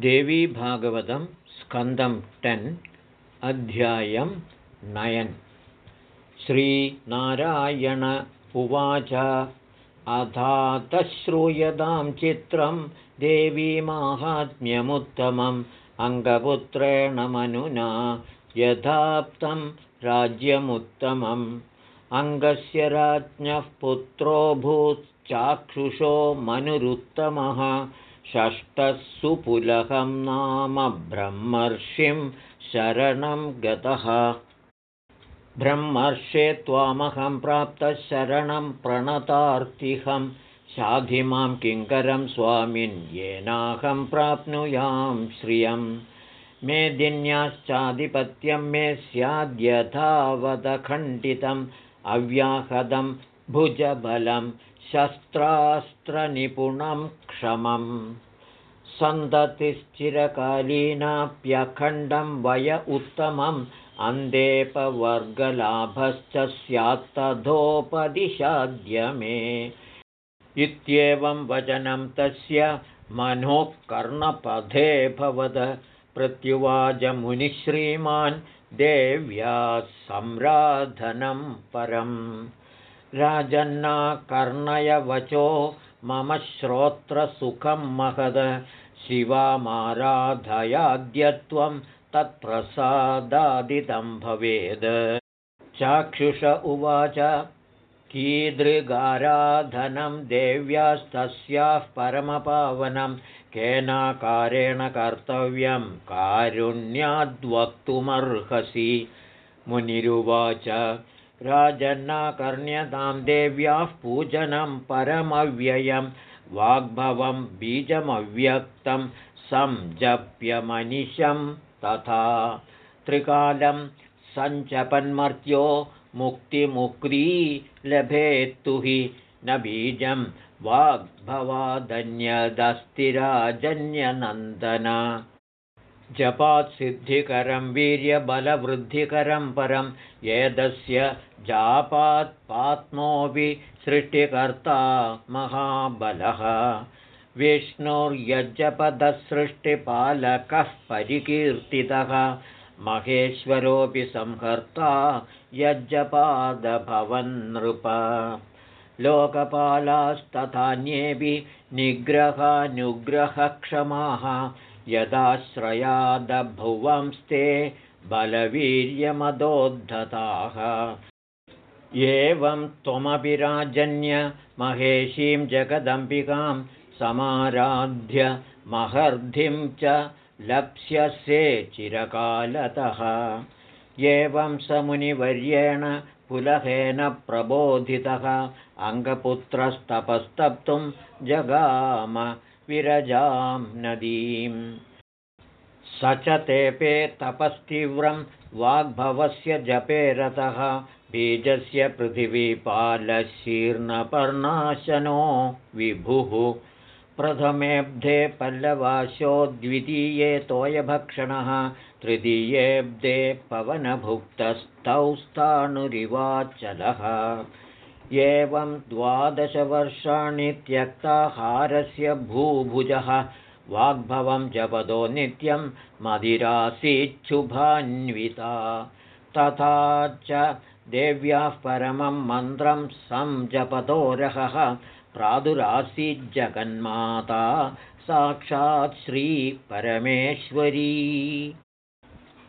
देवीभागवतं स्कन्दं ten अध्यायं नयन्। श्रीनारायण उवाच अधातश्रूयतां चित्रं देवीमाहात्म्यमुत्तमम् अङ्गपुत्रेण मनुना यथाप्तं राज्यमुत्तमम्। अङ्गस्य राज्ञः पुत्रोऽभूच्चाक्षुषो मनुरुत्तमः षष्ठः सुपुलहं नाम ब्रह्मर्षिं शरणं गतः। ब्रह्मर्षे त्वामहं प्राप्तः शरणं प्रणतार्तिहं। शाधिमां किङ्करं स्वामिन् येनाहं प्राप्नुयां श्रियं। मेदिन्याश्चाधिपत्यं मे स्याद्यथावदखण्डितम् अव्याहदं भुजबलं शस्त्रास्त्रनिपुणं क्षमम् सन्ततिश्चिरकालीनाप्यखण्डं वय उत्तमम्। अन्देपवर्गलाभश्च स्यात्तथोपदिशाद्य मे। इत्येवं वचनं तस्य मनोः कर्णपथे भवद। प्रत्युवाचमुनिश्रीमान् देव्या सम्राधनं परम्। राजन्ना कर्णयवचो मम श्रोत्रसुखं महद। शिवामाराधयाद्यत्वं तत्प्रसादादितं भवेद्। चाक्षुष उवाच। कीदृगाराधनं देव्यास्तस्याः परमपावनं केनाकारेण कर्तव्यं कारुण्याद्वक्तुमर्हसि। मुनिरुवाच राजन्नाकर्ण्यतां देव्याः पूजनं परमव्ययं। वाग्भवं बीजमव्यक्तं संजप्यमनिशं तथा। त्रिकालं सञ्चपन्मर्त्यो मुक्तिमुक्ती लभेत्तु हि न बीजं। वाग्भवादन्यदस्तिराजन्यनन्दन जपात्सिद्धिकरं वीर्यबलवृद्धिकरं परं येदस्य जापात्पात्मोऽपि सृष्टिकर्ता महाबलः। विष्णुर्यजपदसृष्टिपालकः परिकीर्तितः। महेश्वरोऽपि संहर्ता यज्जपादभवन्नृप लोकपालास्तथान्येऽपि निग्रहानुग्रहक्षमाः यदाश्रयादभुवंस्ते बलवीर्यमदोद्धताः। एवं त्वमपि राजन्य महेशीं जगदम्बिकां समाराध्य महर्धिं च लप्स्यसे चिरकालतः। एवं स मुनिवर्येण पुलहेन प्रबोधितः अङ्गपुत्रस्तपस्तप्तुं जगाम विरजां नदीं स च तेपे तपस्तीव्रं वाग्भवस्य जपे रतः। बीजस्य पृथिवीपालशीर्णपर्णाशनो विभुः। प्रथमेऽब्धे पल्लवाशो द्वितीये तोयभक्षणः। तृतीयेऽब्धे पवनभुक्तस्तौ स्थाणुरिवाचलः एवं द्वादशवर्षाणि त्यक्ताहारस्य भूभुजः वाग्भवं जपदो नित्यं मदिरासीच्छुभान्विता। तथा च देव्याः परमं मन्त्रं संजपतोरहः प्रादुरासीज्जगन्माता साक्षात् श्रीपरमेश्वरी।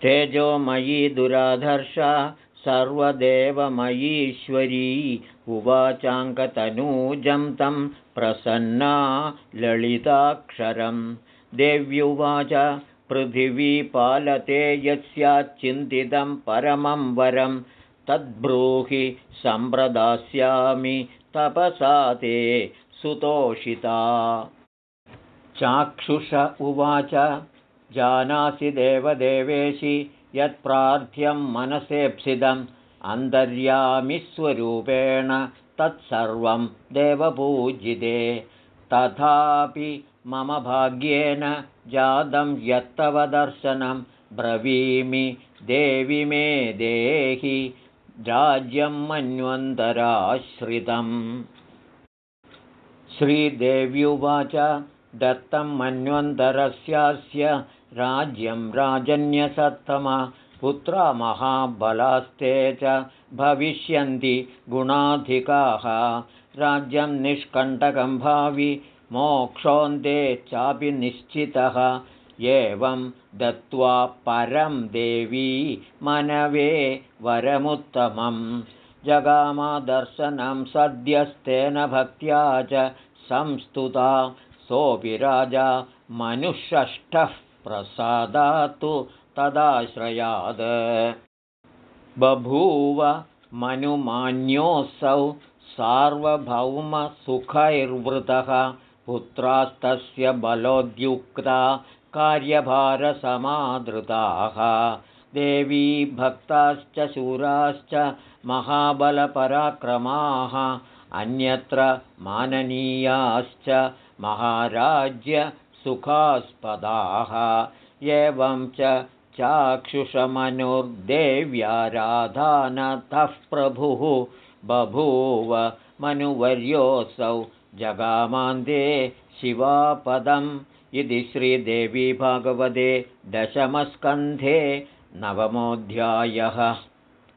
तेजोमयी दुराधर्षा सर्वदेवमयीश्वरी उवाचाङ्कतनूजं तं प्रसन्ना ललिताक्षरं देव्युवाच पृथिवीपालते यस्याच्चिन्तितं परमं वरं तद्ब्रूहि सम्प्रदास्यामि तपसा ते सुतोषिता। चाक्षुष उवाच जानासि देवदेवेशि यत्प्रार्थ्यं मनसेप्सितम् अन्तर्यामिस्वरूपेण तत्सर्वं देवपूजिते। तथापि मम भाग्येन जातं यत्तवदर्शनं ब्रवीमि देवि मे देहि राज्यं मन्वन्तराश्रितम्। श्रीदेव्युवाच दत्तं मन्वन्तरस्यास्य राज्यं राजन्यसत्तमा पुत्रा महाबलास्ते च भविष्यन्ति गुणाधिकाः। राज्यं निष्कण्टकं भावि मोक्षोऽन्ते चापि निश्चितः। एवं दत्त्वा परं देवी मनवे वरमुत्तमं। जगामादर्शनं सद्यस्तेन भक्त्या च संस्तुता। सोऽपि राजा मनुष्षष्ठः प्रसादात्तु तदाश्रयात् बभूव मनुमान्योऽसौ सार्वभौमसुखैर्वृतः पुत्रास्तस्य बलोद्युक्ता कार्यभारसमादृताः। देवी भक्ताश्च शूराश्च महाबलपराक्रमाः अन्यत्र माननीयाश्च महाराज्यसुखास्पदाः। एवं च चाक्षुषमनुर्देव्याराधानतः प्रभुः बभूव मनुवर्योऽसौ जगामान्दे शिवापदम् इति श्रीदेवी भागवते दशमस्कन्धे नवमोऽध्यायः